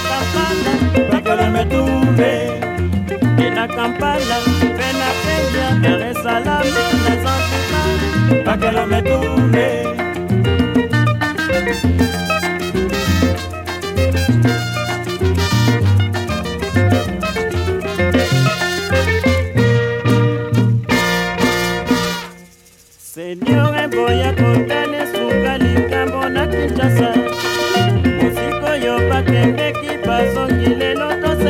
campana, para que le me tumbe. Y la campana, ven aquella, que le salame, le salame, para que le me tumbe. Señor, voy a contarle su calica, bonita, chasa.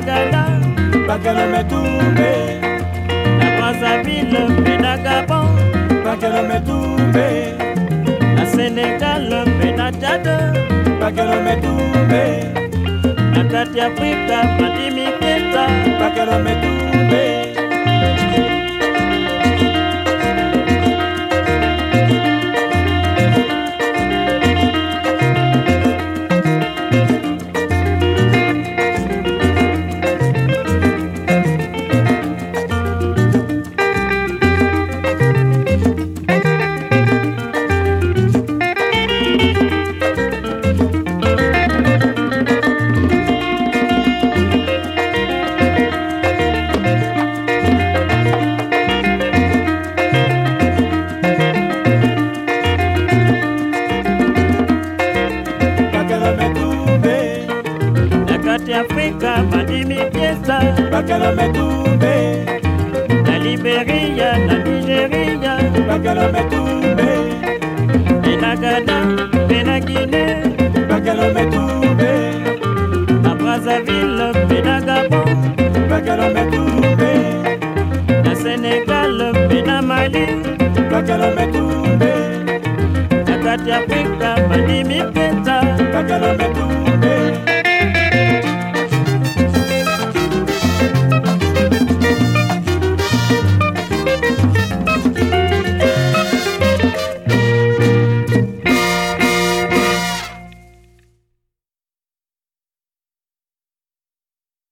gala bakalometumbe na brazaville mpe na gabon bakalometumbe na senegal mpe na jade bakalometumbe na kati afrika madimipeta bakalometumbe afrika bandimi piesa bakalometumbe na liberia na nigeria bakalometumbe mpe na ghana mpe na guine bakalometumbe na brazaville mpe na gabon bakalometumbe na senegal mpe na mali bakalometumbe na kati afrika bandimi pesa bakalometumbe